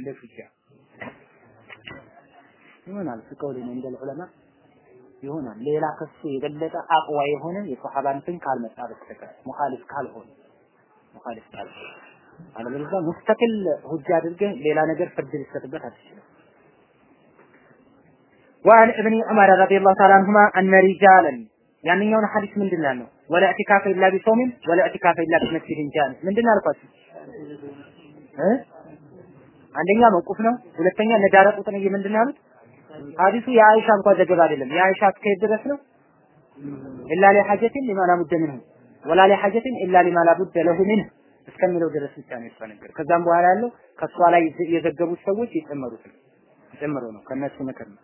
እንደ ሹጃ ይሆናል ፍቀው ነው እንደ ዑለማ ይሆናል ሌላ ከሱ የበለጠ አቅዋ የሆነ የሰሃባን እንትን ካልመጣ በስተቀር ሙኻሊፍ ካልሆነ ሙኻሊፍ ካልሆነ አለበለዚያ ሙስተቅል ሁጃ አድርገህ ሌላ ነገር ፍርድ ልትሰጥበት አትችልም። وعن ابن عمر رضي الله تعالى عنهما أن رجالا ያንኛውን ሐዲስ ምንድን ያለው ወላ ኢዕቲካፈ ኢላ ቢሶሚን ወላ ኢዕቲካፈ ኢላ ቢመስጂድን ጃሚ ምንድን ያልኳችሁ እ አንደኛ መቁፍ ነው። ሁለተኛ ነዳረ ቁጥን ምንድን ያሉት? ሐዲሱ የአይሻ እንኳን ዘገባ አይደለም። የአይሻ እስከ ድረስ ነው። ኢላ ሊሐጀቲን ሊማ ላ ቡደ ሚንሁ ወላ ሊሐጀቲን ኢላ ሊማ ላ ቡደ ለሁ ሚንሁ እስከሚለው ድረስ ብቻ ነው የተነገረ ከዛም በኋላ ያለው ከሷ ላይ የዘገቡት ሰዎች የጨመሩት ነው። ጨምሮ ነው። ከነሱ ምክር ነው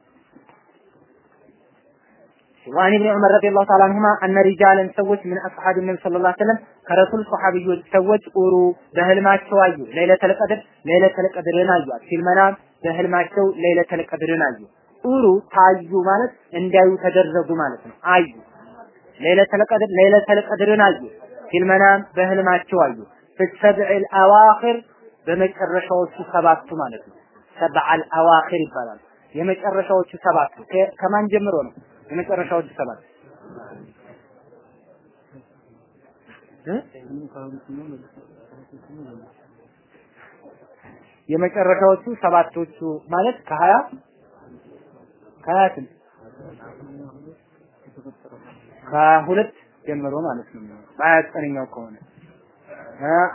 وعن ابن عمر رضي الله تعالى عنهما أن رجالا سوت من أصحاب النبي صلى الله عليه وسلم ከረሱል ሶሐቢዮች ሰዎች ኡሩ በህልማቸው አዩ ለይለተል ቀድር ለይለተል ቀድርን አዩአት ፊልመናም በህልማቸው ለይለተል ቀድርን አዩ ኡሩ ታዩ ማለት እንዳዩ ተደረጉ ማለት ነው አዩ ለይለተል ቀድር ለይለተል ቀድርን አዩ ፊልመናም በህልማቸው አዩ ፍሰብዕል አዋኺር በመጨረሻዎቹ ሰባቱ ማለት ነው ሰብዓል አዋኺር ይባላል የመጨረሻዎቹ ሰባቱ ከማን ጀምሮ ነው የመጨረሻዎቹ ሰባት። የመጨረሻዎቹ ሰባቶቹ ማለት ከሀያ ከሀያ ስንት ከሁለት ጀምሮ ማለት ነው። በሀያ ዘጠነኛው ከሆነ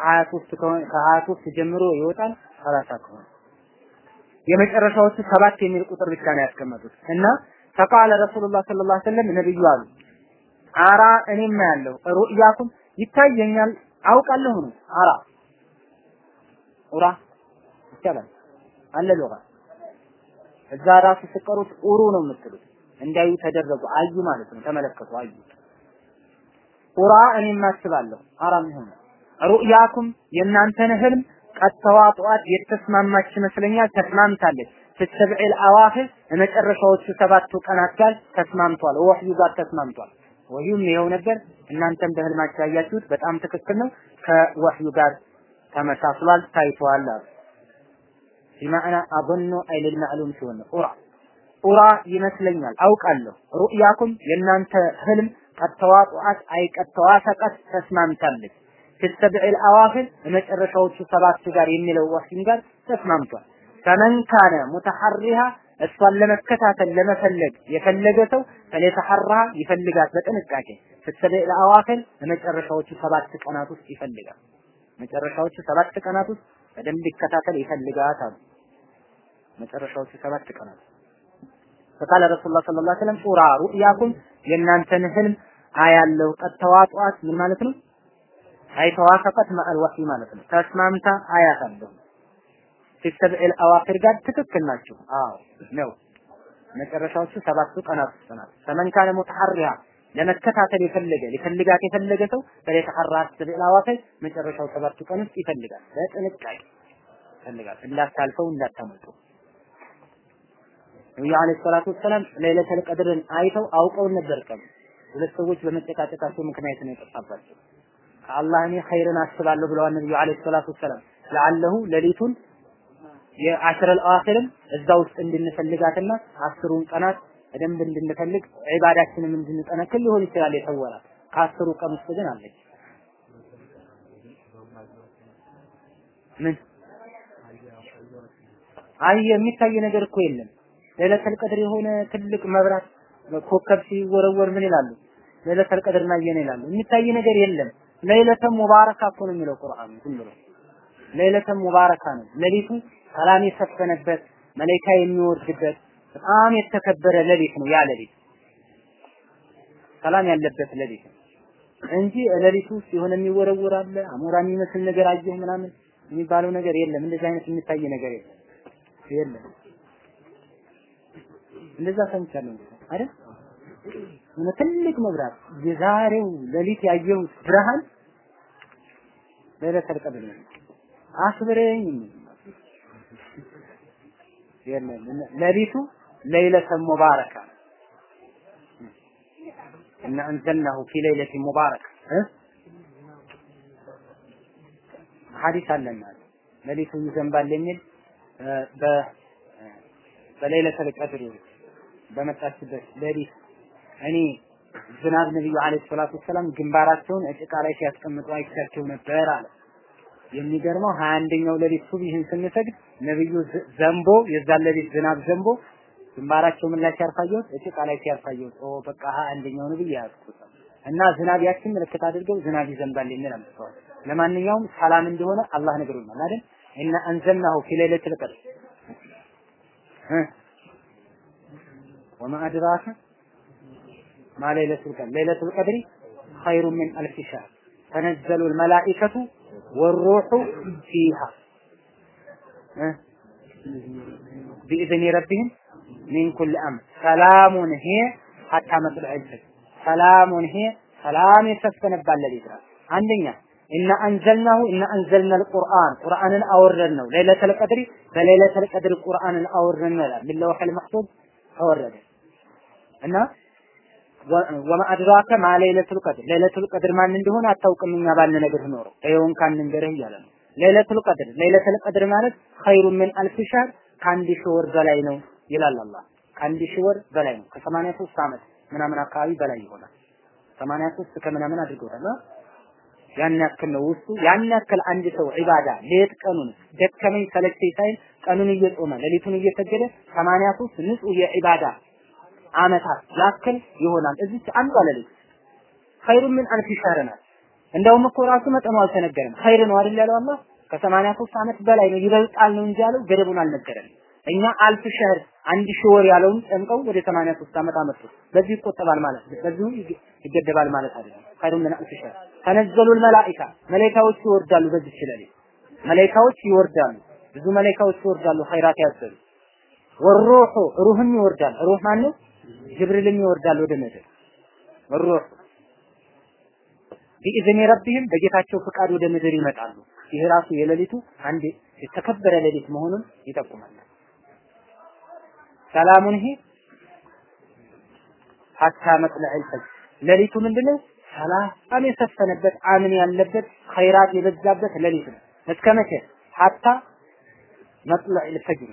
ሀያ ሶስት ከሀያ ሶስት ጀምሮ ይወጣል ሰላሳ ከሆነ። የመጨረሻዎቹ ሰባት የሚል ቁጥር ብቻ ነው ያስቀመጡት እና ፈቃለ ረሱሉላህ ሰለላሁ ዐለይሂ ነብዩ አሉ አራ እኔማ ያለው ሩእያኩም ይታየኛል አውቃለሁ ነው አራ ኡራ ይቻላል አለ ሎጋ እዛ ራሱ ስቀሩት ኡሩ ነው የምትሉት እንዳዩ ተደረጉ አዩ ማለት ነው ተመለከቱ አዩ ኡራ እኔም አስባለሁ አራም ይሆነ ሩእያኩም የእናንተን ህልም ቀድ ተዋጧት የተስማማች ይመስለኛል ተስማምታለች ፍሰብዒል አዋኺር የመጨረሻዎቹ ሰባቱ ቀናት ጋር ተስማምቷል። ወህዩ ጋር ተስማምቷል። ወህዩም ይኸው ነበር። እናንተም በህልማችሁ ያያችሁት በጣም ትክክል ነው። ከወህዩ ጋር ተመሳስሏል ታይቷል አሉ። ቢማዕና አظن አይ ልልማዕሉም ሲሆን ኡራ ኡራ ይመስለኛል። አውቃለሁ። ሩእያኩም የእናንተ ህልም ቀድ ተዋጧት አይ ቀድ ተዋፈቀት ተስማምታለች። ፍሰብዒል አዋኺር የመጨረሻዎቹ ሰባቱ ጋር የሚለው ወህይም ጋር ተስማምቷል ፈመን ካነ ሙተሐሪሃ እሷን ለመከታተል ለመፈለግ የፈለገ ሰው ፈለተሐራ ይፈልጋት በጥንቃቄ ፍትሰበ ለአዋክል በመጨረሻዎቹ ሰባት ቀናት ውስጥ ይፈልጋል። መጨረሻዎቹ ሰባት ቀናት ውስጥ በደንብ ይከታተል ይፈልጋት አሉ። መጨረሻዎቹ ሰባት ቀናት ፈቃለ ረሱላህ ሰለላሁ ዐለይሂ ወሰለም ኡራ ሩእያኩም የእናንተን ህልም አያለው ተዋጧት ምን ማለት ነው? አይ ተዋፈቀት ማአል ማለት ነው። ተስማምታ አያታለሁ ፊሰብዒል አዋኺር ጋር ትክክል ናቸው። አዎ ነው። መጨረሻዎቹ ሰባቱ ቀናት ውስጥ ናት። ፈመን ካነ ሙተሐሪሃ ለመከታተል የፈለገ ሊፈልጋት የፈለገ ሰው ፈለተሐራ ሰብዒል አዋኺር መጨረሻው ሰባቱ ቀን ውስጥ ይፈልጋል። በጥንቃቄ ይፈልጋል። እንዳታልፈው እንዳታመልጡ። ነብዩ አለይሂ ሰላቱ ወሰላም ለይለተል ቀድርን አይተው አውቀው ነበር ቀን ሁለት ሰዎች በመጨቃጨቃቸው ምክንያት ነው የጠፋባቸው። ከአላህ እኔ ኸይርን አስባለሁ ብለዋል ነብዩ አለይሂ ሰላቱ ወሰላም ለዓለሁ ሌሊቱን የአሽረል አዋኺርም እዛ ውስጥ እንድንፈልጋትና አስሩን ቀናት በደንብ እንድንፈልግ ዒባዳችንም እንድንጠነክር ሊሆን ይችላል የተወራት። ከአስሩ ቀን ውስጥ ግን አለች። ምን? አይ የሚታይ ነገር እኮ የለም። ለይለተል ቀድር የሆነ ትልቅ መብራት ኮከብ ሲወረወር ምን ይላሉ? ለይለተል ቀድር ናየን ይላሉ። የሚታይ ነገር የለም። ለይለተ ሙባረካ እኮ ነው የሚለው ቁርአን ብሎ። ለይለተ ሙባረካ ነው። ሌሊቱ ሰላም የሰፈነበት መላኢካ የሚወርድበት በጣም የተከበረ ሌሊት ነው ያ ሌሊት። ሰላም ያለበት ሌሊት ነው እንጂ ሌሊቱ ውስጥ የሆነ የሚወረወር አለ አሞራ የሚመስል ነገር አየሁ ምናምን የሚባለው ነገር የለም። እንደዚህ አይነት የሚታይ ነገር የለም። የለም። እንደዛ ሰምቻለሁ አይደል? ምን ትልቅ መብራት የዛሬው ሌሊት ያየሁት ብርሃን ነው። አክብረኝ የለም ሌሊቱ ለይለተ ሙባረካ እና አንዘልናሁ ፊ ለይለቲ ሙባረካ ሐዲስ አለና ሌሊቱ ይዘንባል የሚል በ በሌሊተል ቀድር በመጣችበት ሌሊት እኔ ዝናብ ነብዩ አለይሂ ሰላቱ ሰላም ግንባራቸውን ጭቃ ላይ ሲያስቀምጡ አይቻቸው ነበር አለ። የሚገርመው ሀያ አንደኛው ሌሊት ሱብሂን ስንሰግድ ነብዩ ዘንቦ የዛን ሌሊት ዝናብ ዘንቦ ግንባራቸው ምን ላይ ሲያርፋየሁት እጭቃ ላይ ሲያርፋየሁት ኦ በቃ ሀያ አንደኛው ነብይ ያዝኩት እና ዝናብ ያችን ምልክት አድርገው ዝናብ ይዘንባል የሚል አምጥተዋል። ለማንኛውም ሰላም እንደሆነ አላህ ነግሮናል አይደል? እና አንዘልናሁ ፊ ለይለቲል ቀድር። ወማ አድራከ ማ ለይለቱል ቀድር? ለይለቱል ቀድሪ ኸይሩ ሚን አልፍ ሻህር ተነዘሉ አልመላኢከቱ والروح فيها بإذن ربهم من كل أمر سلام هي حتى مطلع الفجر سلام هي ሰላም የሰፈነባት ሌሊት ናት። አንደኛ እና አንዘልናሁ እና አንዘልና አልቁርአን ቁርአንን አወረድ ነው ለይለተል ቀድሪ በለይለተል ቀድር ቁርአንን አወረድ ነው ይላል ቢለውሐል መሕፉዝ ተወረደ እና ወማ አድራከ ማ ለይለቱል ቀድር። ለይለቱል ቀድር ማን እንደሆነ አታውቅም። እኛ ባልን ነገር ኖሮ ይኸውን ካንንገርህ እያለ ነው። ለይለቱል ቀድር። ለይለቱል ቀድር ማለት خير من ألف شهر? ከአንድ ሺህ ወር በላይ ነው ይላል አላህ። ከአንድ ሺህ ወር በላይ ነው። ከሰማንያ ሦስት ዓመት ምናምን አካባቢ በላይ ይሆናል። ሰማንያ ሦስት ከምናምን አድርገውታል ያን ያክል ነው ውስጡ። ያን ያክል አንድ ሰው ዒባዳ ሌት ቀኑን ደከመኝ ሰለቸኝ ሳይል ቀኑን እየጾመ ሌሊቱን እየሰገደ 83 ንጹህ የዒባዳ አመታት ያክል ይሆናል። እዚች አንዷ ሌሊት ኸይሩ ምን አልፍ ሸህር ናት። እንደውም እኮ ራሱ መጠኑ አልተነገረም። ኸይር ነው አይደል ያለው አላህ ከ83 ዓመት በላይ ነው ይበልጣል ነው እንጂ ያለው ገደቡን አልነገረንም። እኛ አልፍ ሸህር አንድ ሺህ ወር ያለውን ጨምቀው ወደ 83 ዓመት አመጡ። በዚህ ይቆጠባል ማለት በዚሁ ይገደባል ማለት አይደለም። ኸይሩ ምን አልፍ ሸህር ተነዘሉል መላኢካ መላኢካዎች ይወርዳሉ። በዚህ ሌሊት መላኢካዎች ይወርዳሉ። ብዙ መላኢካዎች ይወርዳሉ ኸይራት ያዘሉ። ወሩሑ ሩህም ይወርዳል። ሩህ ነው? ጅብሪልም ይወርዳል ወደ ምድር። ወሩህ ቢኢዝኒ ረቢህም በጌታቸው ፍቃድ ወደ ምድር ይመጣሉ። ይሄ ራሱ የሌሊቱ አንድ የተከበረ ሌሊት መሆኑን ይጠቁማል። ሰላሙን ይሄ ሀታ መጥለዕ ፈጅር ሌሊቱ ምንድነው? ሰላም የሰፈነበት አምን ያለበት ኸይራት የበዛበት ሌሊት ነው። እስከ መቼ? ሀታ መጥለዕ ፈጅር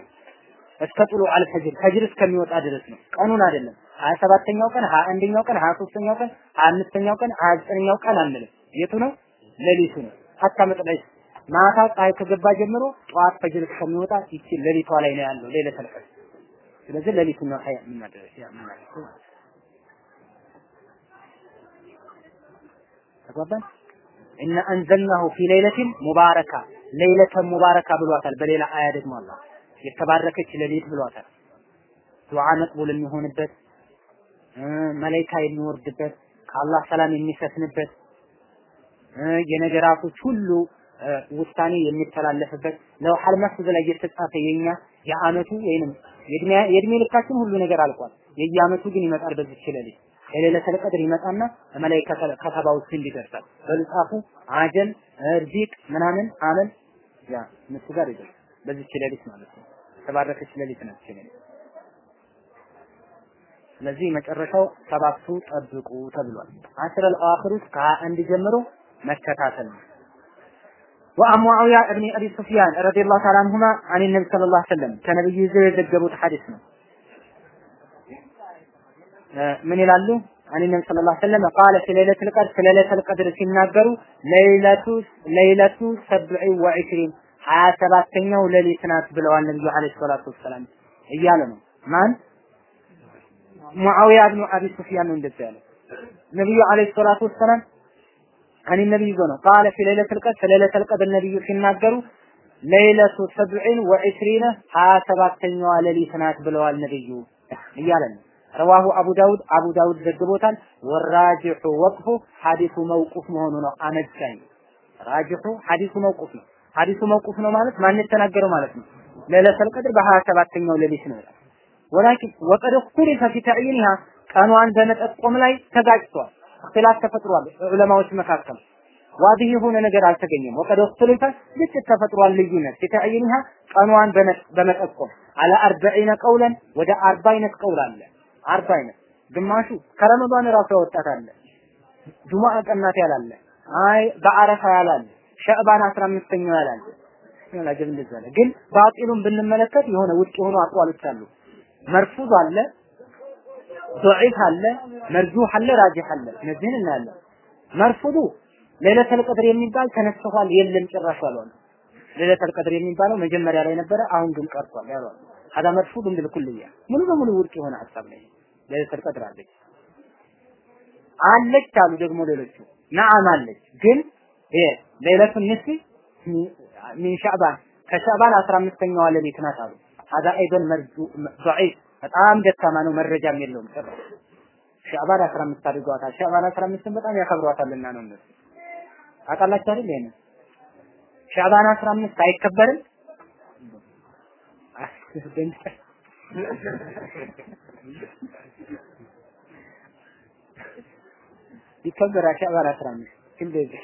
እስከ ጥሉ አልፈጅር ፈጅር እስከሚወጣ ድረስ ነው። ቀኑን አይደለም። ሀያ ሰባተኛው ቀን፣ ሀያ አንደኛው ቀን፣ ሀያ ሶስተኛው ቀን፣ ሀያ አምስተኛው ቀን፣ ሀያ ዘጠነኛው ቀን አንልም። የቱ ነው? ሌሊቱ ነው። ሀታ መጥለዕ ማታ ፀሐይ ከገባ ጀምሮ ጠዋት ፈጅር እስከሚወጣ ይቺ ሌሊቷ ላይ ነው ያለው ሌሊተል ቀድር። ስለዚህ ሌሊቱን ነው ሀያ የምናደርግ የምናደርገው ተግባባን። እና አንዘልናሁ ፊ ሌሊቲን ሙባረካ ሌሊተን ሙባረካ ብሏታል። በሌላ አያ ደግሞ አላህ የተባረከች ሌሊት ብሏታል። ዱዓ መቅቡል የሚሆንበት መላኢካ የሚወርድበት ከአላህ ሰላም የሚሰፍንበት የነገራቶች ሁሉ ውሳኔ የሚተላለፍበት ለውሐል መፍዝ ላይ የተጻፈ የኛ የአመቱ ወይንም የእድሜ ልካችን ሁሉ ነገር አልቋል። የየአመቱ ግን ይመጣል በዚች ሌሊት የሌለተል ቀድር ይመጣና በመላኢካ ከተባ ውስጥ እንዲደርሳል። በልጻፉ አጀል ርዚቅ ምናምን አመል ያ እነሱ ጋር ይደርሳል። በዚች ሌሊት ማለት ነው። የተባረከች ሌሊት ነች ይላል። ስለዚህ መጨረሻው ሰባቱ ጠብቁ ተብሏል። አስረል አኺር ውስጥ ከአንድ ጀምሮ መከታተል ነው። وعن معاوية بن أبي سفيان رضي الله تعالى عنهما عن النبي صلى الله عليه وسلم كان نبي يزيد يذكروا حديثنا من يلالو عن النبي صلى الله عليه وسلم قال في ليلة القدر في ليلة القدر في النادر ليلة ليلة سبع وعشرين ሀያ ሰባተኛው ሌሊት ናት ብለዋል ነብዩ አለይሂ ሰላቱ ወሰላም እያለ ነው። ማን ሙአዊያ ብኑ አቢ ሱፊያን ነው እንደዚህ ያለው። ነብዩ አለይሂ ሰላቱ ወሰላም አን ነብዩ ነው ቃለ ፊ ለይለቱል ቀድር ለይለቱል ቀድር ነብዩ ሲናገሩ ለይለቱ ሰብዕን ወዕሽሪነ ሀያ ሰባተኛዋ ሌሊት ናት ብለዋል ነብዩ እያለ ነው። ረዋሁ አቡ ዳውድ አቡ ዳውድ ዘግቦታል። ወራጅሑ ወቅፉ ሐዲሱ መውቁፍ መሆኑ ነው አመዛኝ። ራጅሑ ሐዲሱ መውቁፍ ነው። ሐዲሱ መውቁፍ ነው ማለት ማን የተናገረው ማለት ነው። ለይለቱል ቀድር በሀያ ሰባተኛው ሌሊት ነው ይላል። ወላኪን ወቀድ እኽቱሊፈ ፊ ተዕይኒሃ ቀኗን በመጠቆም ላይ ተጋጭቷል። እክትላፍ ተፈጥሯል ዑለማዎች መካከል ዋዲህ የሆነ ነገር አልተገኘም። ወቀድ እኽቱሊፈ ግጭት ተፈጥሯል ልዩነት ፊ ተዕይኒሃ ቀኗን በመጠቆም አለ አርበዒነ ቀውለን ወደ አርባ አይነት ቀውል አለ። አርባ አይነት ግማሹ ከረመዳን ራሱ ያወጣት አለ። ጁሙዓ ቀናት ያላለ አይ በአረፋ ያላለ ሸዕባን አስራ አምስተኛው ያላለ ላጀብ እንደዛ አለ። ግን ባጢሉን ብንመለከት የሆነ ውጭ የሆኑ አቋሎች አሉ። መርፉዝ አለ፣ ضعيف አለ፣ መርጁህ አለ፣ ራጂህ አለ። እነዚህን እናያለን። መርፉዱ ሌለተል ቀድር የሚባል ተነስቷል የለም ጭራሽ አሏል። ሌለተል ቀድር የሚባለው መጀመሪያ ላይ ነበረ፣ አሁን ግን ቀርቷል ያሏል። ሀዳ መርፉድ بالكلية ሙሉ በሙሉ ውድቅ የሆነ ሀሳብ ነው። ሌለተል ቀድር አለች አለች አሉ ደግሞ ሌሎቹ ነዓም አለች ግን ይሄ ሌለቱ ንስፊ ሚን ሻዕባን ከሻዕባን 15ኛዋ ሌሊት ናት አሉ። ሀዳ አይደን መርጁ ضعيف በጣም ደካማ ነው፣ መረጃም የለውም ጭራሽ ሻዕባን 15 አድርገዋታል። ሻዕባን 15ን በጣም ያከብሯታልና ነው እነሱ ታውቃላችሁ አይደል? ይሄን ሻዕባን 15 አይከበርም። ይከበራል ሻዕባን 15 እንደዚህ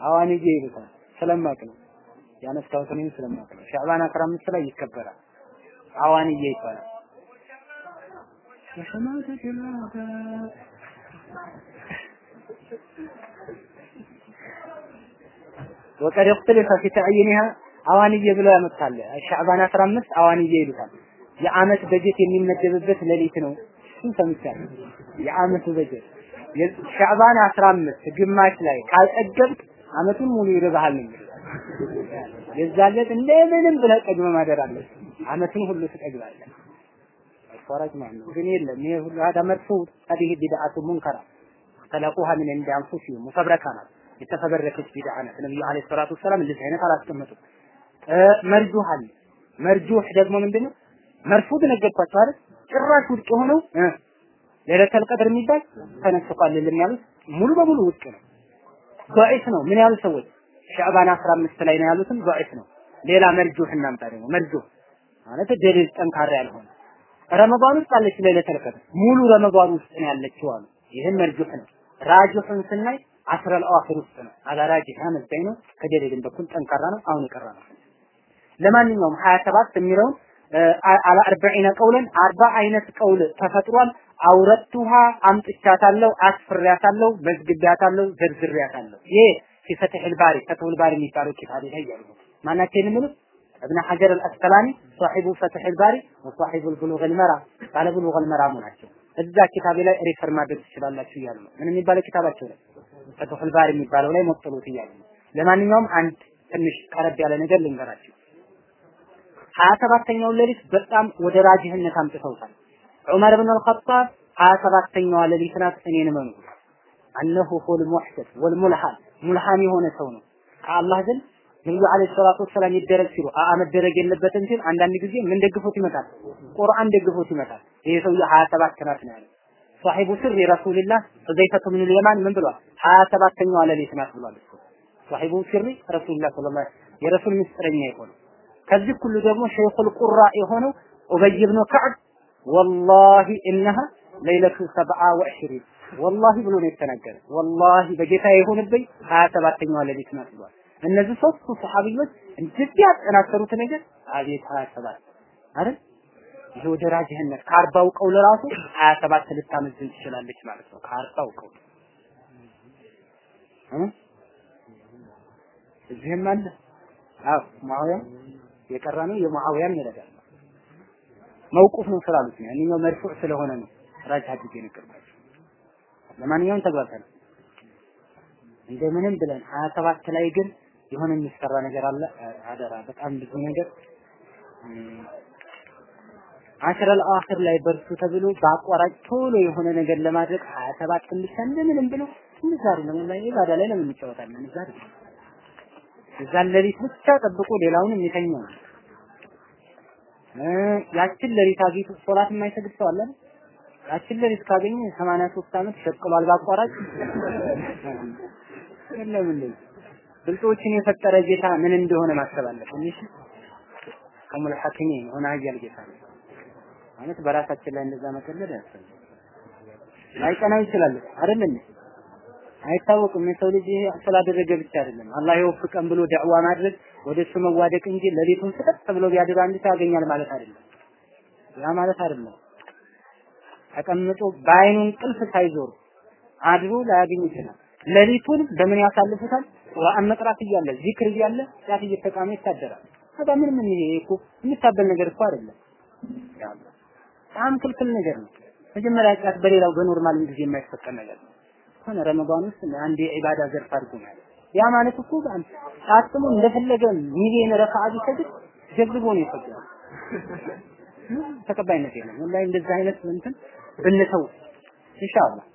አዋንዬ ይሉታል ስለማቅ ነው ያነሳሁት እኔም ስለማቅ ነው። ሻዕባን 15 ላይ ይከበራል። አዋንዬ ይባላል። ወቀድ እክትልፈ ፊ ተዕይኒሃ አዋንዬ ብለው ያመጣል። ሻዕባን 15 አዋንዬ ይሉታል። የአመት በጀት የሚመደብበት ሌሊት ነው። እሱን ሰምቻለሁ። የአመቱ በጀት ሻዕባን 15 ግማሽ ላይ ካልጠገብክ አመቱን ሙሉ ይርባሃል ነው የዛለት እንደምንም ብለህ ቀድመ ማደር አለ አመቱን ሁሉ ትጠግባለህ አቋራጭ ማለት ነው ግን የለም ይሄ ሁሉ هذا مرفوض هذه بدعة منكرة خلقوها من عند أنفسهم مفبركة ናት የተፈበረከች ቢድዓ ናት ነብዩ አለይሂ ሰላቱ ወሰላም እንደዚህ አይነት አላስቀመጡም መርጁህ አለ መርጁህ ደግሞ ምንድነው መርፉድ ነገርኳቸው አይደል ጭራሽ ውድቅ የሆነው ሌለተል ቀድር የሚባል ተነስቷል ያሉት ሙሉ በሙሉ ውድቅ ነው ضعيف ነው ምን ያሉ ሰዎች ሻዕባን 15 ላይ ነው ያሉትም ضعيف ነው ሌላ መርጁህ እናምጣ ደግሞ መርጁህ ማለት ደሊል ጠንካራ ያልሆነ ረመዳን ውስጥ አለች ሌለተል ቀድር ሙሉ ረመዳን ውስጥ ነው ያለችው አሉ ይህም መርጁህ ነው ራጅሑን ስናይ አስረ አልአዋኺር ውስጥ ነው አላራጅህ አመዛኝ ነው ከደሊልም በኩል ጠንካራ ነው አሁን የቀረ ነው ለማንኛውም 27 የሚለውን አላ አርበዒነ ቀውለን አርባ አይነት ቀውል ተፈጥሯል አውረቱሃ አምጥቻታለሁ አስፍሬያታለሁ መዝግቤያታለሁ ዘርዝሬያታለሁ ይሄ في فتح الباري فتح الباري የሚባለው ኪታብ ላይ ያሉ ማናቸው የሚሉት ابن حجر الاسقلاني صاحب فتح الباري وصاحب البلوغ المرام ባለ ብሉግ المرام ናቸው እዛ ኪታብ ላይ ሪፈር ማድረግ ትችላላችሁ እያሉ ነው ምን የሚባለው ኪታባቸው ላይ فتح الباري የሚባለው ላይ ሞጥሉት እያሉ ነው ለማንኛውም አንድ ትንሽ ቀረብ ያለ ነገር ልንገራችሁ ሀያ ሰባተኛውን ሌሊት በጣም ወደ ራጅህነት አምጥተውታል ዑመር ብን አልኸጣብ ሀያ ሰባተኛዋ ሌሊት ናት። እኔን መኑ አነሁ ሁል ሙሕሰት ወልሙልሃም ሙልሃም የሆነ ሰው ነው። ከአላህ ግን ነብዩ አለይሂ ሰላቱ ወሰላም ይደረግ ሲሉ አአ መደረግ የለበትም ሲል አንዳንድ ጊዜ ምን ደግፎት ይመጣል? ቁርአን ደግፎት ይመጣል። ይሄ ሰውዬ ሀያ ሰባት ናት ነው ያለው። ሷሂቡ ስር ረሱልላህ ሁዘይፈቱ ብን ልየማን ምን ብሏል? ሀያ ሰባተኛዋ ሌሊት ናት ብሏል። ሷሂቡ ስሪ ረሱልላህ ሰለላሁ የረሱል ምስጥረኛ የሆነው ከዚህ ሁሉ ደግሞ ሸይኹል ቁራ የሆነው ኡበይ ብኑ ከዕብ ወላሂ እነሃ ለይለቱ ሰብዓ ወዕሽሪን ወላሂ ብሎ ነው የተናገረ። ወላሂ በጌታ ይሁንብኝ ሀያ ሰባተኛዋ ሌሊት ናት ብሏል። እነዚህ ሶስቱ ሰሐቢዎች እንደዚህ ያጠናከሩት ነገር አቤት ሀያ ሰባት አይደል? ይሄ ወደ ራጅህነት ከአርባው ቀውል ራሱ ሀያ ሰባት ልታመዝን ትችላለች ማለት ነው። ከአርባው ቀውል እዚህም አለ። አዎ ሙአዊያ የቀራ ነው የሙአዊያም ይረዳል። መውቁፍ ነው ስላሉት ነው። ያንኛው መርፉዕ ስለሆነ ነው ራጅ አድርጌ ነገርኳቸው። ለማንኛውም ተግባብተናል። እንደምንም ብለን ሀያ ሰባት ላይ ግን የሆነ የሚሰራ ነገር አለ። አደራ በጣም ብዙ ነገር አሽረል አኺር ላይ በርሱ ተብሎ በአቋራጭ ቶሎ የሆነ ነገር ለማድረግ ሀያ ሰባት ብቻ እንደምንም ብሎ ትንሽ አይደለም ላይ ኢባዳ ላይ ለምን እንጫወታለን? እዛ እዛን ሌሊት ብቻ ጠብቆ ሌላውን የሚተኛው ያችን ሌሊት አግኝቶ ሶላት የማይሰግድ ሰው አለ? ያችን ሌሊት ካገኘ 83 ዓመት ሸቅሏል ባቋራጭ እንዴ? ብልጦችን የፈጠረ ጌታ ምን እንደሆነ ማሰብ አለብን እሺ። ከሙል ሐኪሚ ሆነ ሀያል ጌታ ነው። ማለት በራሳችን ላይ እንደዛ መቀለድ ያስፈልጋል ላይቀናው ይችላል አይደል አይታወቅም። የሰው ልጅ ስላደረገ ብቻ አይደለም። አላህ ይወፍቀን ብሎ ዳዕዋ ማድረግ ወደ እሱ መዋደቅ እንጂ ሌሊቱን ፍጠጥ ብሎ ቢያድር አንድ ያገኛል ማለት አይደለም ያ ማለት አይደለም ተቀምጦ በአይኑ እንቅልፍ ሳይዞሩ አድሮ ላያገኝ ይችላል። ሌሊቱን በምን ያሳልፉታል? ቁርአን መቅራት እያለ ዚክር እያለ ጫት እየተቃመ ይታደራል። ታዲያ ምን ምን ይሄ እኮ የሚታበል ነገር እኮ አይደለም። በጣም ክልክል ነገር ነው። መጀመሪያ ጫት በሌላው በ normal ጊዜ የማይፈቀድ ነገር ነው። ሆነ ረመዳን ውስጥ አንድ የዒባዳ ዘርፍ አድርጎ ማለት ያ ማለት እኮ ጫት ቅሞ እንደፈለገ ሚሊዮን ረካዓ ቢሰግድ ጀግቦ ነው የፈቀደው። ተቀባይነት የለም። ወላሂ እንደዚህ አይነት እንትን ብንተው ኢንሻአላህ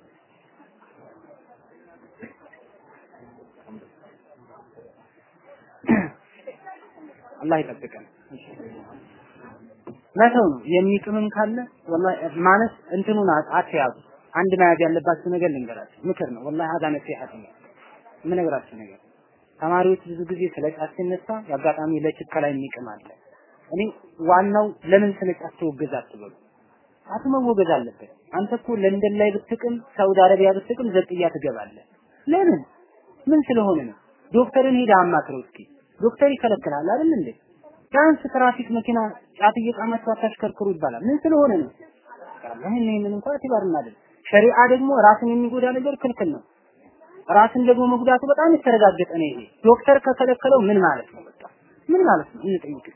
አላህ ይጠብቀን። መተው ነው የሚቅምም ካለ ወላሂ ማለት እንትኑን አትያዙ። አንድ መያዝ ያለባችሁ ነገር ልንገራችሁ፣ ምክር ነው ወላሂ ሀዳ ነሲሐት ነው የምነግራችሁ ነገር። ተማሪዎች ብዙ ጊዜ ስለ ጫት ሲነሳ የአጋጣሚ ለችከላ የሚቅም አለ። እኔ ዋናው ለምን ስለ ጫት ተወገዘ አትበሉ። ጫቱ መወገዝ አለበት። አንተ እኮ ለንደን ላይ ብትቅም፣ ሳውዲ አረቢያ ብትቅም ዘጥያ ትገባለህ። ለምን? ምን ስለሆነ ነው? ዶክተርን ሄደህ አማክረው እስኪ። ዶክተር ይከለክላል አይደል እንዴ? ቢያንስ ትራፊክ መኪና ጫት እየቃማችሁ አታሽከርክሩ ይባላል። ምን ስለሆነ ነው? ይህን ይህንን እንኳን ኢዕቲባር እናድርግ። ሸሪዓ ደግሞ ራስን የሚጎዳ ነገር ክልክል ነው። ራስን ደግሞ መጉዳቱ በጣም የተረጋገጠ ነው። ይሄ ዶክተር ከከለከለው ምን ማለት ነው? በቃ ምን ማለት ነው? እንጠይቅ።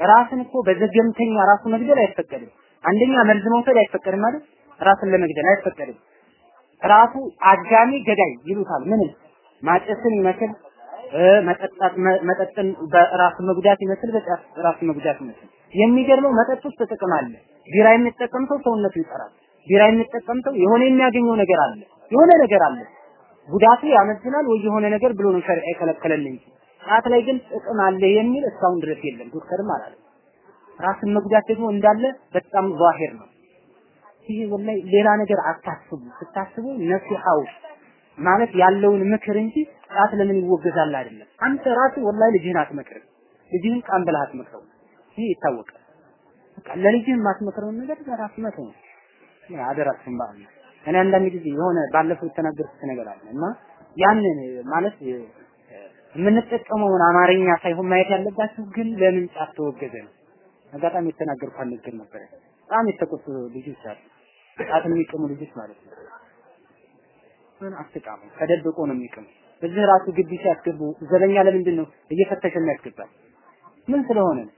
ራስን እኮ በዘገምተኛ ራሱ መግደል አይፈቀድም። አንደኛ መርዝ መውሰድ አይፈቀድም ማለት ራስን ለመግደል አይፈቀድም። ራሱ አጋሚ ገዳይ ይሉታል። ምንም ማጨስን ይመስል መጠጣት መጠጥን በራሱ መጉዳት ይመስል በጫት መጉዳት ይመስል የሚገርመው መጠጥ ውስጥ ጥቅም አለ። ቢራ የሚጠቀም ሰው ሰውነቱ ይጠራል። ቢራ የሚጠቀም ሰው የሆነ የሚያገኘው ነገር አለ፣ የሆነ ነገር አለ። ጉዳቱ ያመዝናል ወይ የሆነ ነገር ብሎ ነው ሸሪዓ የከለከለልኝ። ጫት ላይ ግን ጥቅም አለ የሚል እስካሁን ድረስ የለም። ዶክተርም አላለም። ራስን መጉዳት ደግሞ እንዳለ በጣም ዛሂር ነው። ይሄ ወላሂ ሌላ ነገር አታስቡ። ስታስቡ ነሲሐው ማለት ያለውን ምክር እንጂ ጫት ለምን ይወገዛል አይደለም። አንተ ራስህ ወላሂ ልጅህን አትመክርም። ልጅህን ቃም ብለህ አትመክረው። ይህ ይታወቃል። በቃ ለልጅህ ነገር ለራስ መተው ነው። አደራችሁን ባል እኔ አንዳንድ ጊዜ የሆነ ባለፈው የተናገርኩት ነገር አለ እና ያንን ማለት የምንጠቀመውን አማርኛ ሳይሆን ማየት ያለባችሁ ግን ለምን ጫት ተወገዘ ነው። አጋጣሚ የተናገርኩት ንግግር ነበረ። በጣም የተቆጡ ልጆች አሉ። ጫት የሚቅሙ ልጆች ማለት ነው። ምን አትቃሙ፣ ተደብቆ ነው የሚቅሙ። እዚህ ራሱ ግቢ ሲያስገቡ ዘበኛ ለምንድን ነው እየፈተሸ የሚያስገባል? ምን ስለሆነ ነው?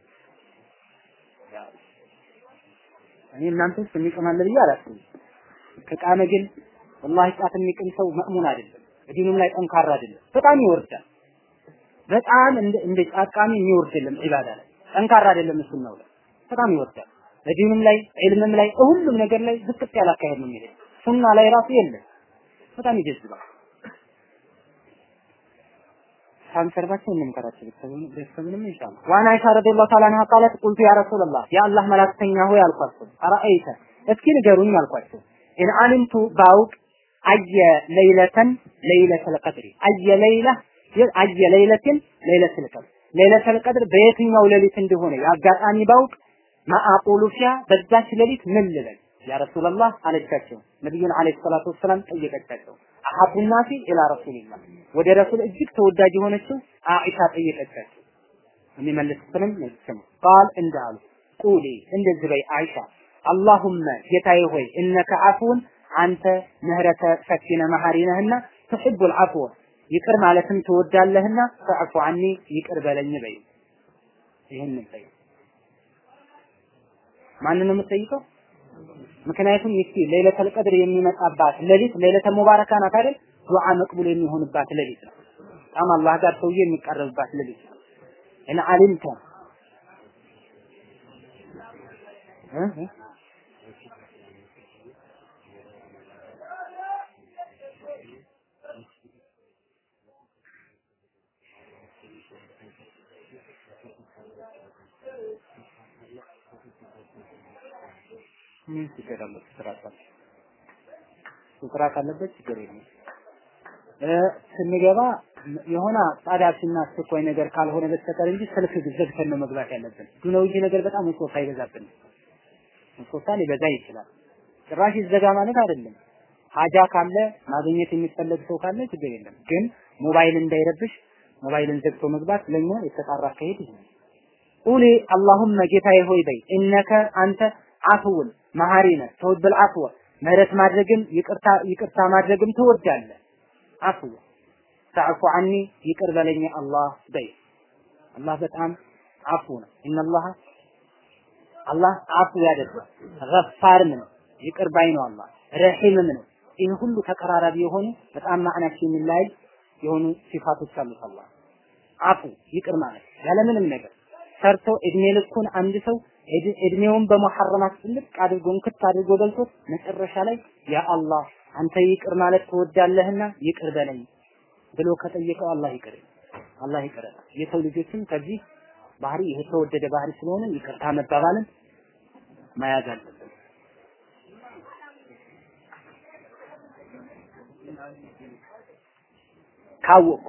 እኔ እናንተ ውስጥ የሚቅም አለ ብዬ አላስብም። ከቃመ ግን ወላሂ ጫት የሚቅም ሰው መእሙን አይደለም፣ ዲኑም ላይ ጠንካራ አይደለም። በጣም ይወርዳል። በጣም እንደ እንደ ጫቃሚ የሚወርድ የለም ዒባዳ ላይ ጠንካራ አይደለም። እሱ ነው በጣም ይወርዳል። በዲኑም ላይ ዒልምም ላይ ሁሉም ነገር ላይ ዝቅጥ ያለ ነው የሚሄድ። ሱና ላይ ራሱ የለም። በጣም ይጀዝባል። ሳንሰርባቸው እንምከራቸው ቤተሰቡንም ኢንሻአላህ وعن عائشة رضي الله تعالى عنها قالت قلت يا رسول الله የአላህ መላክተኛ ሆይ አልኳቸው። أرأيت እስኪ ንገሩኝ አልኳቸው። إن علمت ባውቅ أي ليلة ليلة القدر أي ليلة أي ليلة ليلة القدر። ለይለተል ቀድር በየትኛው ሌሊት እንደሆነ የአጋጣሚ ባውቅ ما أقول فيها በዛች ሌሊት ምን ልበል? يا رسول الله አለቻቸው። ነብዩን عليه الصلاة والسلام ጠየቀቻቸው አሐቡ ናሲ ኢላ ረሱልላህ ወደ ረሱል እጅግ ተወዳጅ የሆነችው አኢሻ ጠየቀቻቸው የሚመልሱትንም ስሙ ቃል እንዳሉ ቁሊ እንደዚህ በይ አይሻ አላሁመ ጌታዬ ሆይ እነከ አፉን አንተ ምህረተ ሰፊነ መሐሪ ነህና ትሕቡል አፍወ ይቅር ማለትም ትወዳለህና ፈዕፉ አኒ ይቅር በለኝ በይ። ይህንን በይ ማንን ነው የምትጠይቀው ምክንያቱም ይቺ ለይለተል ቀድር የሚመጣባት ሌሊት ለይለተ ሙባረካ ናት አይደል? ዱዓ መቅቡል የሚሆንባት ሌሊት ነው። በጣም አላህ ጋር ሰውዬ የሚቀርብባት ሌሊት ነው። እነ አሊምተ ምን ችግር አለው? ስራ ካለ ስራ ካለበት ችግር የለም። ስንገባ የሆነ ጣዳፊና አስቸኳይ ነገር ካልሆነ በስተቀር እንጂ ስልክ ዘግተን ነው መግባት ያለብን። ዱነውጂ ነገር በጣም እንቆታ ይበዛብን። እንቆታ ሊበዛ ይችላል። ጭራሽ ይዘጋ ማለት አይደለም። ሀጃ ካለ ማግኘት የሚፈለግ ሰው ካለ ችግር የለም። ግን ሞባይል እንዳይረብሽ ሞባይልን ዘግቶ መግባት ለኛ የተጣራ አካሄድ ይሆናል። قولي اللهم ጌታዬ ሆይ በይ إنك አንተ عفو መሐሪ ነህ تحب العفو። ምህረት ማድረግም ይቅርታ ይቅርታ ማድረግም ትወዳለህ። العفو። فاعف عني ይቅር በለኝ አላህ በይ። አላህ በጣም عفو ነው። إن الله አላህ አፉ ያደርጋል። ገፋርም ነው። ይቅር ባይ ነው አላህ። ረሂምም ነው። ይህ ሁሉ ተቀራራቢ የሆኑ በጣም ማዕናቸው የሚለያይ የሆኑ ሲፋቶች አሉት አላህ። አፉ ይቅር ማለት ያለምንም ነገር ሰርቶ እድሜ ልኩን አንድ ሰው እድሜውን በመሐረማት ትልቅ አድርጎ እንክት አድርጎ በልቶት መጨረሻ ላይ ያ አላህ አንተ ይቅር ማለት ትወዳለህና ይቅር በለኝ ብሎ ከጠየቀው አላህ ይቅር አላህ ይቅር የሰው ልጆችም ከዚህ ባህሪ የተወደደ ባህሪ ስለሆነ ይቅርታ መባባልን መያዝ አለብን። ካወቁ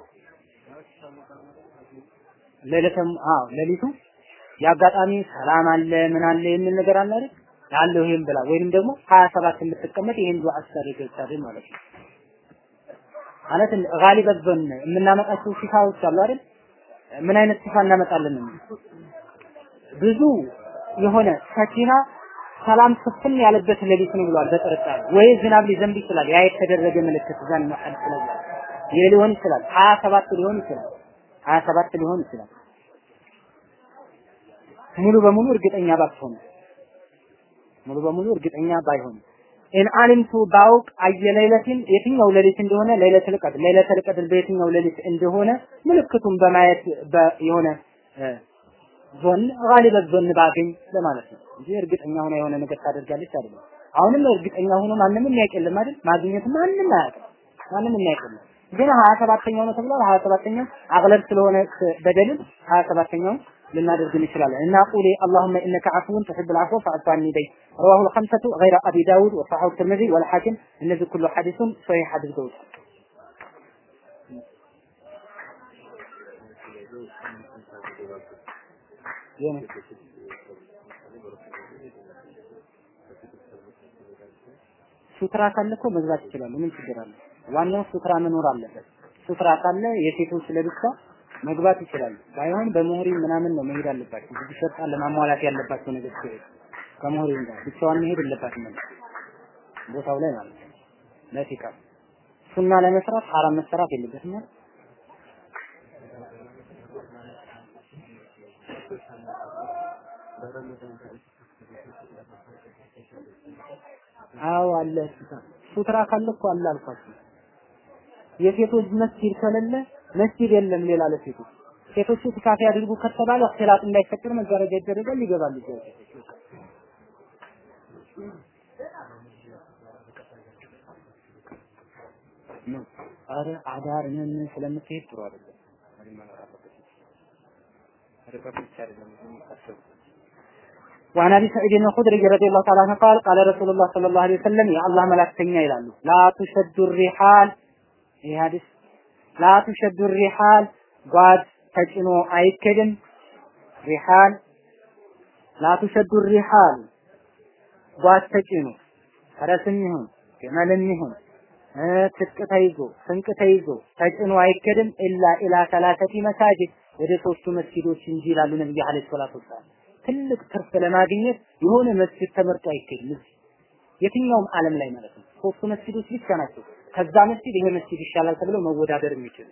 ሌሊትም አዎ ሌሊቱ የአጋጣሚ ሰላም አለ ምን አለ የሚል ነገር አለ አይደል? ያለው ይሄን ብላ ወይንም ደግሞ 27 የምትቀመጥ ይሄን ዱዓ አስተርገው ማለት ነው። ማለት ጋሊበ ዘን የምናመጣቸው ሲፋዎች አሉ አይደል? ምን አይነት ሲፋ እናመጣለን? ብዙ የሆነ ሰኪና ሰላም ስፍን ያለበት ሌሊት ነው ብሏል በጥርጣሬ ወይ ዝናብ ሊዘንብ ይችላል። ያ የተደረገ ምልክት ዘን መሐል ስለዛ ይሄ ሊሆን ይችላል። 27 ሊሆን ይችላል። 27 ሊሆን ይችላል። ሙሉ በሙሉ እርግጠኛ ባትሆን ሙሉ በሙሉ እርግጠኛ ባይሆን إن علمت ባውቅ አየ ሌሊትን የትኛው ሌሊት እንደሆነ ለይለቱል ቀድር ለይለቱል ቀድር በየትኛው ሌሊት እንደሆነ ምልክቱን በማየት የሆነ ظن غالب ظن ባገኝ ለማለት ነው እንጂ እርግጠኛ ሆነ የሆነ ነገር ታደርጋለች አይደለም። አሁንም እርግጠኛ ሆኖ ማንም የሚያውቅ አይደል? ማግኘት ማንም አያውቅም። ማንም የሚያውቅ ግን 27ኛው ነው ተብሏል። 27ኛው አግለብ ስለሆነ በደልም 27ኛው مما رزق من خلال عنا يعني قولي إيه؟ اللهم إنك عفو تحب العفو فاعف عني بي. رواه الخمسة غير أبي داود وصحاو الترمذي والحاكم. حاكم كل حادث صحيح حادث داود. سترا كلكم مزاج كلام من كبران وأنا سترا من نور الله سترا كله يسيطو سلبكم መግባት ይችላል። ባይሆን በመህሪም ምናምን ነው መሄድ አለባቸው። ብዙ ሸርጣ ለማሟላት ያለባቸው ነገር ሲሄድ ከመህሪም ጋር ብቻዋን መሄድ የለባትም ቦታው ላይ ማለት ነው። ለፊካ ሱና ለመስራት ሐራም መሰራት የለበትም ማለት አዎ አለ ሱትራ ካለ እኮ አለ አልኳችሁ። የሴቶች መስጊድ ከሌለ መስጂድ የለም ሌላ ለሴቶች ሴቶቹ ኢቲካፍ ያድርጉ ከተባለ እክትላጥ እንዳይፈጠር መጋረጃ ይደረጋል፣ ይገባል ይገባል። አረ አዳር ነን ስለምትሄድ ጥሩ አይደለም። وعن ابي سعيد الخدري رضي الله تعالى عنه قال قال رسول الله صلى الله عليه وسلم يا الله ملاكتኛ ይላሉ لا تشد الرحال ይህ ሐዲስ لا تشد الرحال ጓዝ ተጭኖ አይኬድም الرحال لا تشد الرحال። ጓዝ ተጭኖ ፈረስም ይሁን ግመልም ይሁን ትጥቅ ተይዞ ስንቅ ተይዞ ተጭኖ አይኬድም إلا إلا ثلاثة مساجد። ወደ ሶስቱ መስጊዶች እንጂ ይላሉ ነብዩ አለይሂ ሰላቱ ወሰላም። ትልቅ ትርፍ ለማግኘት የሆነ መስጊድ ተመርጦ አይከድም የትኛውም ዓለም ላይ ማለት ነው። ሶስቱ መስጊዶች ብቻ ናቸው ከዛ መስጊድ ይሄ መስጊድ ይሻላል ተብሎ መወዳደር የሚችሉ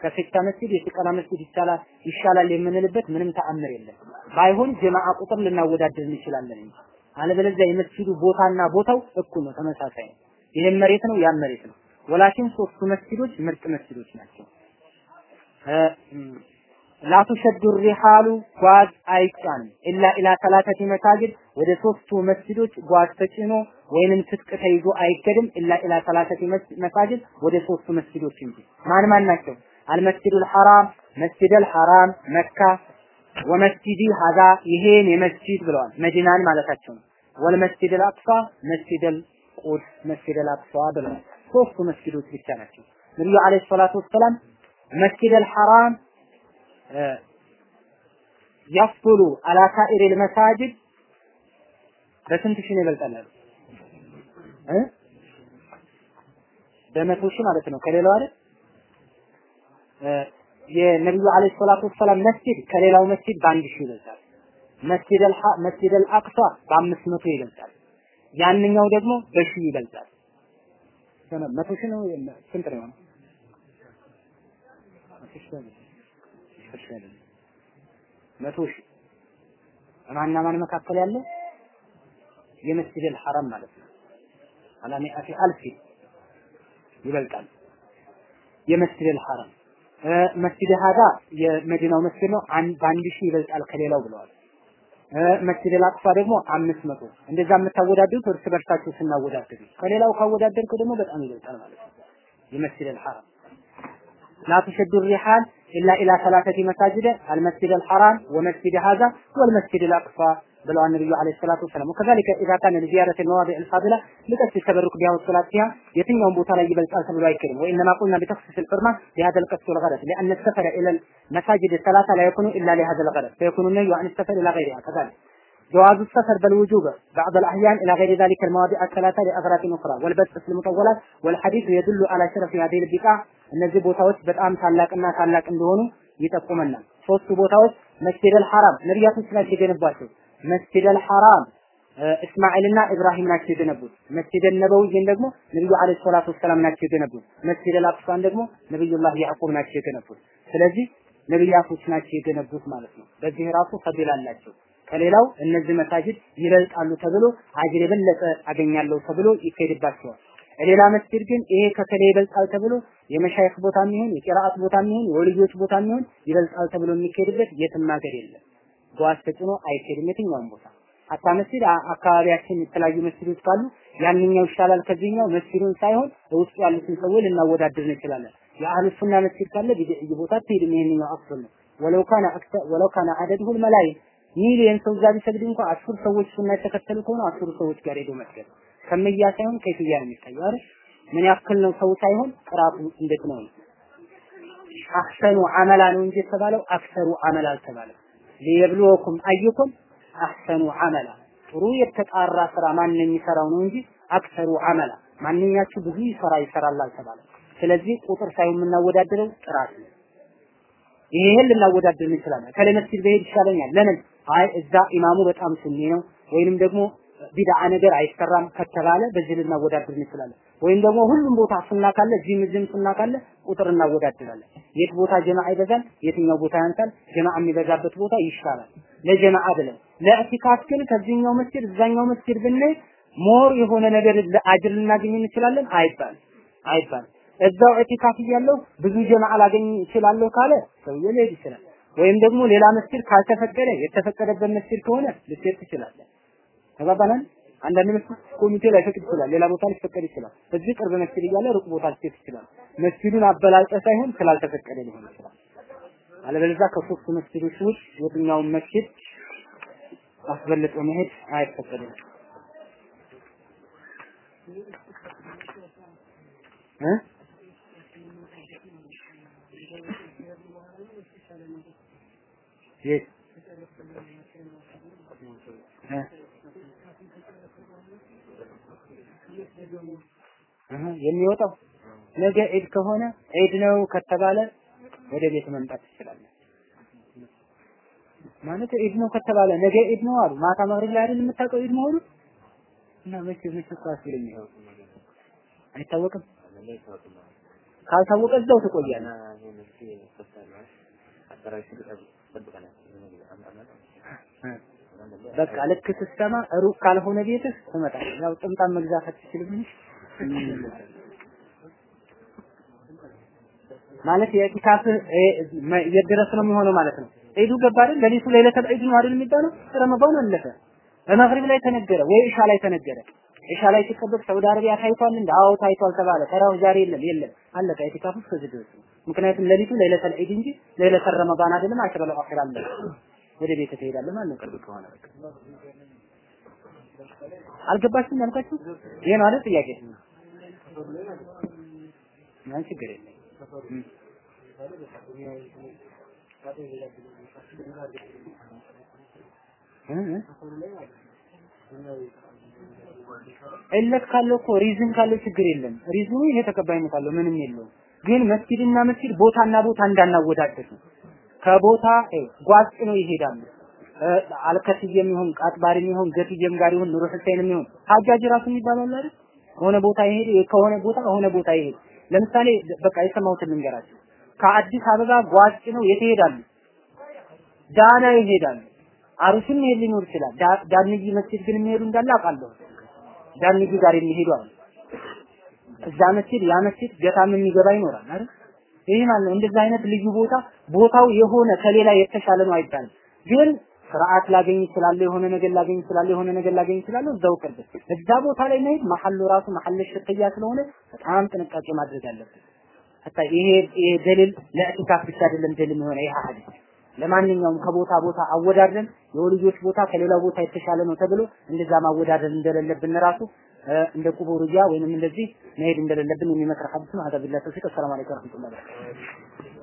ከፊታ መስጊድ የስቀላ መስጊድ ይሻላል ይሻላል የምንልበት ምንም ተአምር የለም። ባይሆን ጀማዓ ቁጥር ልናወዳደር እንችላለን እንጂ አለበለዚያ የመስጊዱ ቦታና ቦታው እኩል ነው፣ ተመሳሳይ ነው። ይሄም መሬት ነው፣ ያም መሬት ነው። ወላኪን ሶስቱ መስጊዶች ምርጥ መስጊዶች ናቸው። ላቱሸዱ ሪሃሉ ጓዝ አይጫንም ኢላ ኢላ ሰላተቲ መሳጅድ ወደ ሶስቱ መስጊዶች ጓዝ ተጭኖ ወይንም ትጥቅ ተይዞ አይገድም ኢላ ኢላ ሰላተቲ መሳጅድ ወደ ሶስቱ መስጊዶች እንጂ። ማን ማን ናቸው? አልመስጂዱ አልሐራም መስጂድ አልሐራም መካ ወመስጂዲ ሀዛ ይሄን የመስጂድ ብለዋል። መዲናን ማለታቸው ነው። ወልመስጂድ አልአቅሳ መስጂድ አልቁድስ መስጂድ አልአቅሳ ብለዋል። ሶስቱ መስጊዶች ብቻ ናቸው። ነብዩ አለይሂ ሰላቱ ወሰላም መስጂድ አልሐራም ያፍሉ አላ መሳጅድ በስንት ሺህ ነው ይበልጣል በመቶ ሺህ ማለት ነው ከሌላው አይደል የነብዩ አለይሂ ሰላቱ ወሰላም መስጂድ ከሌላው መስጂድ በአንድ ሺህ ይበልጣል መስጂድ አልሐ መስጂድ አልአቅሳ በአምስት መቶ ይበልጣል። ያንኛው ደግሞ በሺህ ይበልጣል። መቶ ሺህ ነው ስንት ነው? መቶ ሺህ ማንና ማን መካከል ያለ የመስጂድ አልሐረም ማለት ነው። አላ ሚአቲ አልፊ ይበልጣል። የመስጂድ ሐራም መስጂድ ሀዳ የመዲናው መስጂድ ነው። በአንድ ሺህ ይበልጣል ከሌላው ብለዋል። መስጂድ አልአቅሳ ደግሞ አምስት መቶ እንደዛ የምታወዳድሩት እርስ በርሳችሁ ስናወዳድሩ ከሌላው ካወዳደርከው ደግሞ በጣም ይበልጣል ማለት ነው። የመስጂድ አልሐራም ላ ትሸዱ ሪሓል ኢላ ኢላ ሰላሰቲ መሳጅደ አልመስጂድ አልሐራም ወመስጂድ ሀዛ ወልመስጂድ አልአቅሳ ብለዋል ነብዩ አለይሂ ሰላቱ ወሰላም وكذلك اذا كان لزياره المواضع الفاضله لقصد التبرك بها والصلاه فيها የትኛውም ቦታ ላይ ይበልጣል ተብሎ አይከልም وانما قلنا بتخصيص الحرمه لهذا القصد والغرض لان السفر الى المساجد الثلاثه لا يكون الا لهذا الغرض فيكون النهي عن السفر الى غيرها كذلك جواز السفر بالوجوب بعض الأحيان إلى غير ذلك المواضع الثلاثة لأغراض أخرى والبث في المطولات والحديث يدل على شرف هذه البقاع እነዚህ ቦታዎች በጣም ታላቅና ታላቅ እንደሆኑ ይጠቁመናል። ሶስቱ ቦታዎች መስጂድ አልሐራም ነቢያቶች ናቸው የገነቧቸው። መስጂድ አልሐራም እስማኤልና ኢብራሂም ናቸው የገነቡት። መስጂድ ነበዊን ደግሞ ነብዩ አለይሂ ሰላቱ ወሰላም ናቸው የገነቡት። መስጂድ አልአቅሳን ደግሞ ነብዩላህ ያዕቁብ ናቸው የገነቡት። ስለዚህ ነቢያቶች ናቸው የገነቡት ማለት ነው። በዚህ ራሱ ፈዲል አላቸው። ከሌላው እነዚህ መሳጅድ ይበልጣሉ ተብሎ አጅር የበለጠ አገኛለሁ ተብሎ ይካሄድባቸዋል። ሌላ መስጊድ ግን ይሄ ከከሌ ይበልጣል ተብሎ የመሻይኽ ቦታ የሚሆን የቂራአት ቦታ የሚሆን የወልዮች ቦታ የሚሆን ይበልጣል ተብሎ የሚካሄድበት የትም ሀገር የለም። ጓዝ ተጭኖ አይካሄድም የትኛውም ቦታ። حتى መስጊድ አካባቢያችን የተለያዩ መስጊዶች ካሉ ያንኛው ይሻላል ከዚህኛው መስጊዱን ሳይሆን ውስጡ ያሉትን ሰዎች ልናወዳድር እንችላለን። የአህሉ ሱና መስጊድ ካለ ቢድዒ ቦታ ትሄድም ይሄንኛው أفضل ነው። ولو كان أكثر ولو كان عدده الملايين ሚሊየን ሰው እዛ ቢሰግድ እንኳን አስር ሰዎች ሱና የተከተሉ ከሆነ አስሩ ሰዎች ጋር ሄዶ መስገድ كمية ሳይሆን كيفية ነው የሚታየው አይደል? ምን ያክል ነው ሰው ሳይሆን ጥራቱ እንዴት ነው? أحسن عملا ነው እንጂ የተባለው أكثر عملا አልተባለም። ليبلوكم أيكم أحسن عملا ጥሩ የተጣራ ስራ ማን የሚሰራው ነው እንጂ أكثر عملا ማንኛችሁ ብዙ ይሰራ ይሰራል አልተባለም። ስለዚህ ቁጥር ሳይሆን የምናወዳደረው ጥራት ነው። ይሄን ልናወዳደር እንችላለን። ከለ መስጊድ በሄድ ይሻለኛል። ለምን? አይ እዛ ኢማሙ በጣም ሱኒ ነው ወይንም ደግሞ ቢድዓ ነገር አይሰራም ከተባለ በዚህ ልናወዳድር እንችላለን። ወይም ደግሞ ሁሉም ቦታ ሱና ካለ እዚህም እዚህም ሱና ካለ ቁጥር እናወዳድራለን። የት ቦታ ጀማዓ ይበዛል፣ የትኛው ቦታ ያንሳል፣ ጀማዓ የሚበዛበት ቦታ ይሻላል። ለጀማዓ ብለን ለኢዕቲካፍ ግን ከዚህኛው መስጊድ እዛኛው መስጊድ ብንሄድ more የሆነ ነገር አጅር ልናገኝ እንችላለን አይባል አይባል እዛው ኢዕቲካፍ እያለሁ ብዙ ጀማዓ ላገኝ እችላለሁ ካለ ሰውዬው ሊሄድ ይችላል። ወይም ደግሞ ሌላ መስጊድ ካልተፈቀደ የተፈቀደበት መስጊድ ከሆነ ልትሄድ ትችላለህ። ተግባብተናል። አንዳንድ መስጊድ ኮሚቴ ላይ ፈቅድ ይችላል፣ ሌላ ቦታ ሊፈቀድ ይችላል። እዚህ ቅርብ መስጊድ እያለ ሩቅ ቦታ ልትሄድ ይችላል። መስጊዱን አበላልጠ ሳይሆን ስላልተፈቀደ ሊሆን ይችላል። አለበለዚያ ከሶስቱ መስጊዶች ውስጥ የትኛውን መስጊድ አስበልጦ መሄድ አይፈቀድም። የት የሚወጣው ነገ ዒድ ከሆነ ዒድ ነው ከተባለ ወደ ቤት መምጣት ትችላለህ። ማለት ዒድ ነው ከተባለ ነገ ዒድ ነው አሉ። ማታ መግሪብ ላይ አይደል የምታውቀው ዒድ መሆኑ እና መቼ መቼ ኳስ ይለኛል አይታወቅም። ካልታወቀ እዛው ትቆያለህ። በቃ ልክ ስትሰማ ሩቅ ካልሆነ ቤትህ ትመጣለህ። ያው ጥምጣም መግዛት አትችልም ማለት የኢቲካፍ የት ድረስ ነው የሚሆነው ማለት ነው። ዒዱ ገባ አይደል? ሌሊቱ ለይለተል ዒድ ነው አይደል የሚባለው? ረመዳን አለፈ። በመግሪብ ላይ ተነገረ ወይ ኢሻ ላይ ተነገረ። ኢሻ ላይ ሲጠበቅ ሳውዲ አረቢያ ታይቷል እንደ አዎ ታይቷል ተባለ። ተራው ዛሬ የለም የለም አለቀ። ኢቲካፍ እስከዚህ ድረስ ነው። ምክንያቱም ሌሊቱ ለይለተል ዒድ እንጂ ለይለተል ረመዳን አይደለም። አሽረል አኺር አለ ወደ ቤት ትሄዳለህ ማለት ነው። ቅርብ ከሆነ አልገባችሁም ያልኳችሁ ይሄ ነው አይደል ጥያቄ? ምን ችግር የለም። ዕለት ካለው እኮ ሪዝን ካለው ችግር የለም። ሪዝኑ ይሄ ተቀባይነት አለው፣ ምንም የለውም። ግን መስጊድና መስጊድ ቦታና ቦታ እንዳናወዳደር ነው። ከቦታ ጓዝ ነው ይሄዳሉ። አልከስየም ይሁን ቃጥባሪም ይሁን ገትየም ጋር ይሁን ኑሩ ሁሴንም ይሁን ሀጃጅ ራሱ የሚባለው አለ አይደል? ከሆነ ቦታ ይሄድ ከሆነ ቦታ ከሆነ ቦታ ይሄድ። ለምሳሌ በቃ የሰማሁትን ልንገራችሁ። ከአዲስ አበባ ጓጭ ነው የት ይሄዳሉ? ዳና ይሄዳሉ። አሩስም ይሄድ ሊኖር ይችላል። ዳንጊ መስጊድ ግን የሚሄዱ እንዳለ አውቃለሁ። ዳንጊ ጋር የሚሄዱ አሉ። እዛ መስጊድ ያ መስጊድ ገታም የሚገባ ይኖራል አይደል? ይሄ ማለት ነው። እንደዛ አይነት ልዩ ቦታ ቦታው የሆነ ከሌላ የተሻለ ነው አይባልም። ግን ስርዓት ላገኝ እችላለሁ፣ የሆነ ነገር ላገኝ እችላለሁ፣ የሆነ ነገር ላገኝ እችላለሁ። እዛው ቅርብ እዛ ቦታ ላይ መሄድ መሐሉ ራሱ መሐል ሽርክያ ስለሆነ በጣም ጥንቃቄ ማድረግ አለብን። ሀታ ይሄ ይሄ ደሊል ለእዕቲካፍ ብቻ አይደለም ደሊል የሆነ ይሄ ሐዲስ ለማንኛውም ከቦታ ቦታ አወዳድረን የወልዮች ቦታ ከሌላው ቦታ የተሻለ ነው ተብሎ እንደዛ ማወዳደር እንደሌለብን ራሱ እንደ ቁቡርያ ወይንም እንደዚህ መሄድ እንደሌለብን የሚመክር ሐዲስ ነው። ሀዳ ቢላህ ተውፊቅ። አለይኩም ወበረካቱሁ